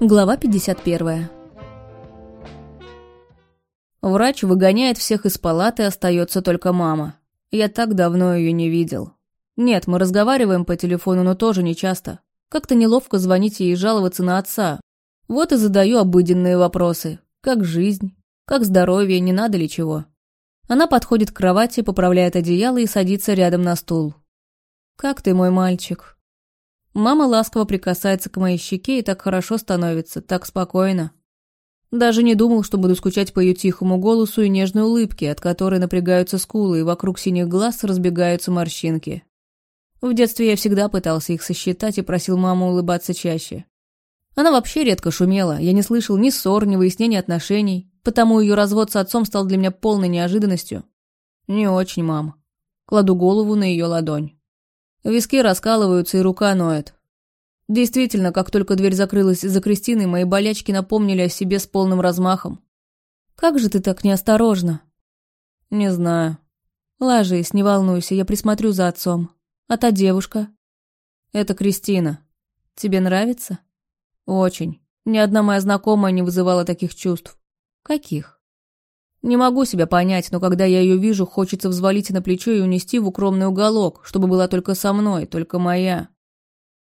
Глава 51. Врач выгоняет всех из палаты, остается только мама. Я так давно ее не видел. Нет, мы разговариваем по телефону, но тоже не часто. Как-то неловко звонить ей и жаловаться на отца. Вот и задаю обыденные вопросы. Как жизнь? Как здоровье? Не надо ли чего? Она подходит к кровати, поправляет одеяло и садится рядом на стул. «Как ты, мой мальчик?» Мама ласково прикасается к моей щеке и так хорошо становится, так спокойно. Даже не думал, что буду скучать по ее тихому голосу и нежной улыбке, от которой напрягаются скулы, и вокруг синих глаз разбегаются морщинки. В детстве я всегда пытался их сосчитать и просил маму улыбаться чаще. Она вообще редко шумела, я не слышал ни ссор, ни выяснений отношений, потому ее развод с отцом стал для меня полной неожиданностью. Не очень, мам. Кладу голову на ее ладонь. Виски раскалываются и рука ноет. Действительно, как только дверь закрылась за Кристиной, мои болячки напомнили о себе с полным размахом. «Как же ты так неосторожно?» «Не знаю». «Ложись, не волнуйся, я присмотрю за отцом. А та девушка?» «Это Кристина. Тебе нравится?» «Очень. Ни одна моя знакомая не вызывала таких чувств». «Каких?» Не могу себя понять, но когда я ее вижу, хочется взвалить на плечо и унести в укромный уголок, чтобы была только со мной, только моя.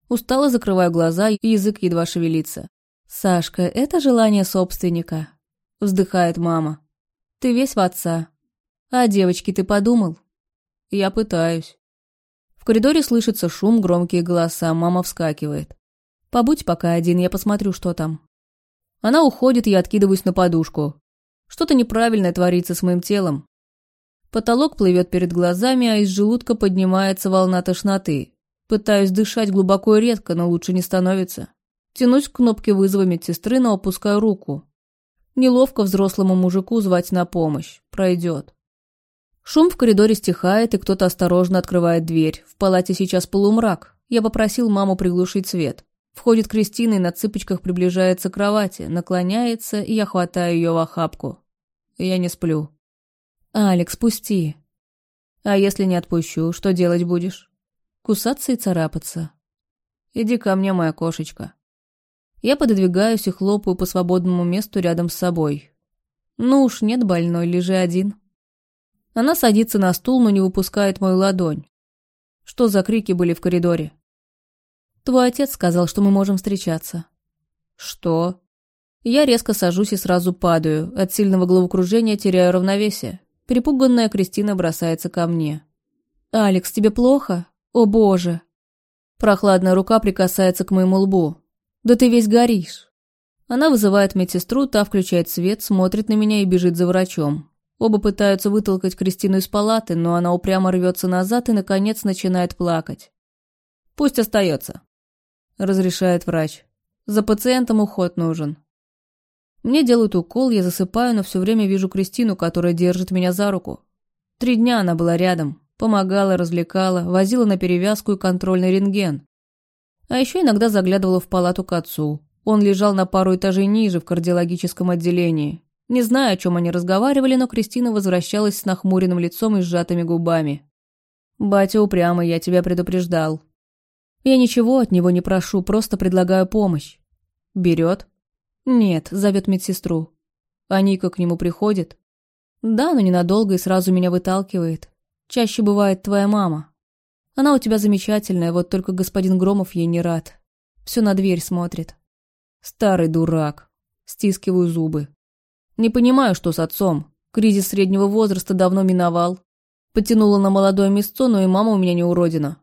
Устало закрываю глаза, и язык едва шевелится. «Сашка, это желание собственника», — вздыхает мама. «Ты весь в отца. А девочки ты подумал?» «Я пытаюсь». В коридоре слышится шум, громкие голоса, мама вскакивает. «Побудь пока один, я посмотрю, что там». Она уходит, я откидываюсь на подушку. Что-то неправильное творится с моим телом. Потолок плывет перед глазами, а из желудка поднимается волна тошноты. Пытаюсь дышать глубоко и редко, но лучше не становится. Тянусь к кнопке вызова медсестры, но опускаю руку. Неловко взрослому мужику звать на помощь. Пройдет. Шум в коридоре стихает, и кто-то осторожно открывает дверь. В палате сейчас полумрак. Я попросил маму приглушить свет. Входит Кристина и на цыпочках приближается к кровати, наклоняется, и я хватаю ее в охапку. Я не сплю. «Алекс, пусти». «А если не отпущу, что делать будешь?» «Кусаться и царапаться». «Иди ко мне, моя кошечка». Я пододвигаюсь и хлопаю по свободному месту рядом с собой. «Ну уж нет больной, лежи один». Она садится на стул, но не выпускает мою ладонь. Что за крики были в коридоре? Твой отец сказал, что мы можем встречаться. Что? Я резко сажусь и сразу падаю. От сильного головокружения теряю равновесие. Перепуганная Кристина бросается ко мне. «Алекс, тебе плохо? О боже!» Прохладная рука прикасается к моему лбу. «Да ты весь горишь!» Она вызывает медсестру, та включает свет, смотрит на меня и бежит за врачом. Оба пытаются вытолкать Кристину из палаты, но она упрямо рвется назад и, наконец, начинает плакать. «Пусть остается», — разрешает врач. «За пациентом уход нужен. Мне делают укол, я засыпаю, но все время вижу Кристину, которая держит меня за руку. Три дня она была рядом, помогала, развлекала, возила на перевязку и контрольный рентген. А еще иногда заглядывала в палату к отцу. Он лежал на пару этажей ниже, в кардиологическом отделении. Не знаю, о чем они разговаривали, но Кристина возвращалась с нахмуренным лицом и сжатыми губами. «Батя упрямый, я тебя предупреждал. Я ничего от него не прошу, просто предлагаю помощь. Берет, «Нет», — зовет медсестру. А Ника к нему приходит. «Да, но ненадолго и сразу меня выталкивает. Чаще бывает твоя мама. Она у тебя замечательная, вот только господин Громов ей не рад. Все на дверь смотрит». «Старый дурак». Стискиваю зубы. «Не понимаю, что с отцом. Кризис среднего возраста давно миновал. Потянула на молодое место, но и мама у меня не уродина.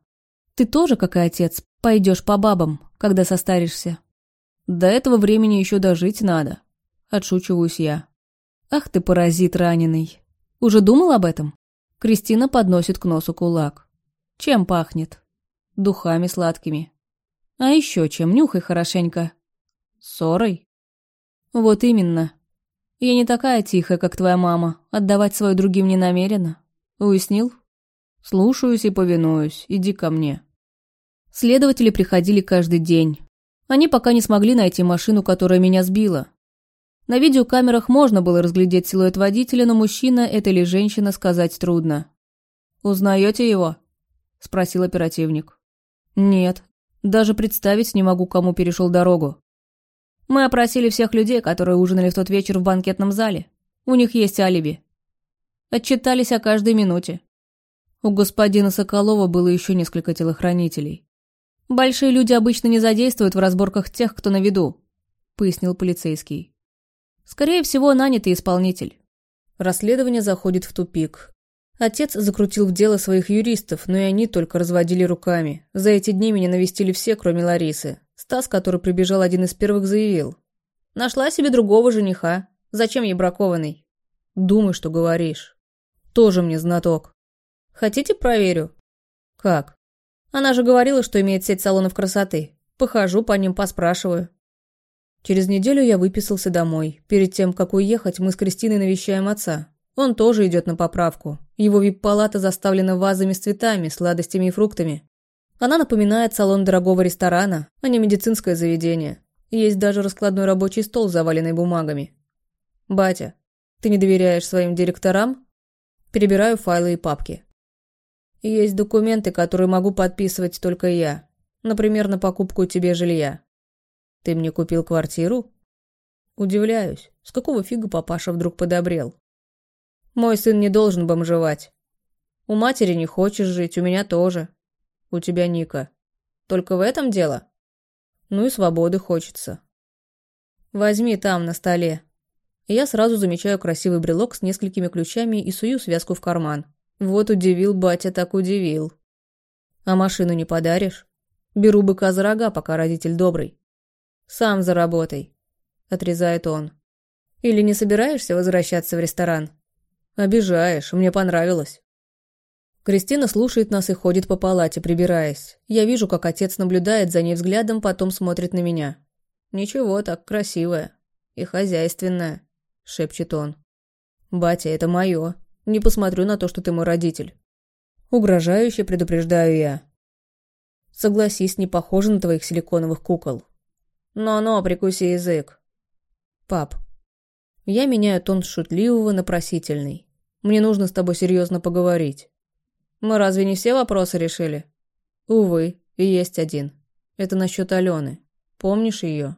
Ты тоже, как и отец, пойдешь по бабам, когда состаришься». До этого времени еще дожить надо. Отшучиваюсь я. Ах ты паразит раненый. Уже думал об этом? Кристина подносит к носу кулак. Чем пахнет? Духами сладкими. А еще чем? Нюхай хорошенько. Ссорой? Вот именно. Я не такая тихая, как твоя мама. Отдавать свою другим не намерена. Уяснил? Слушаюсь и повинуюсь. Иди ко мне. Следователи приходили каждый день. Они пока не смогли найти машину, которая меня сбила. На видеокамерах можно было разглядеть силуэт водителя, но мужчина это или женщина сказать трудно. «Узнаете его?» – спросил оперативник. «Нет. Даже представить не могу, кому перешел дорогу». Мы опросили всех людей, которые ужинали в тот вечер в банкетном зале. У них есть алиби. Отчитались о каждой минуте. У господина Соколова было еще несколько телохранителей. «Большие люди обычно не задействуют в разборках тех, кто на виду», — пояснил полицейский. «Скорее всего, нанятый исполнитель». Расследование заходит в тупик. Отец закрутил в дело своих юристов, но и они только разводили руками. За эти дни меня навестили все, кроме Ларисы. Стас, который прибежал один из первых, заявил. «Нашла себе другого жениха. Зачем ей бракованный?» «Думай, что говоришь. Тоже мне знаток». «Хотите, проверю?» «Как?» «Она же говорила, что имеет сеть салонов красоты. Похожу по ним, поспрашиваю». Через неделю я выписался домой. Перед тем, как уехать, мы с Кристиной навещаем отца. Он тоже идет на поправку. Его вип-палата заставлена вазами с цветами, сладостями и фруктами. Она напоминает салон дорогого ресторана, а не медицинское заведение. Есть даже раскладной рабочий стол, заваленный бумагами. «Батя, ты не доверяешь своим директорам?» Перебираю файлы и папки. Есть документы, которые могу подписывать только я. Например, на покупку тебе жилья. Ты мне купил квартиру? Удивляюсь, с какого фига папаша вдруг подобрел? Мой сын не должен бомжевать. У матери не хочешь жить, у меня тоже. У тебя Ника. Только в этом дело? Ну и свободы хочется. Возьми там, на столе. я сразу замечаю красивый брелок с несколькими ключами и сую связку в карман. Вот удивил батя, так удивил. А машину не подаришь? Беру быка за рога, пока родитель добрый. Сам заработай, отрезает он. Или не собираешься возвращаться в ресторан? «Обижаешь, мне понравилось». Кристина слушает нас и ходит по палате, прибираясь. Я вижу, как отец наблюдает за ней взглядом, потом смотрит на меня. «Ничего, так красивая. И хозяйственная», — шепчет он. «Батя, это мое. Не посмотрю на то, что ты мой родитель». Угрожающе предупреждаю я. Согласись, не похоже на твоих силиконовых кукол. Но-но, прикуси язык. Пап. Я меняю тон шутливого на просительный. Мне нужно с тобой серьезно поговорить. Мы разве не все вопросы решили? Увы, и есть один. Это насчет Алены. Помнишь ее?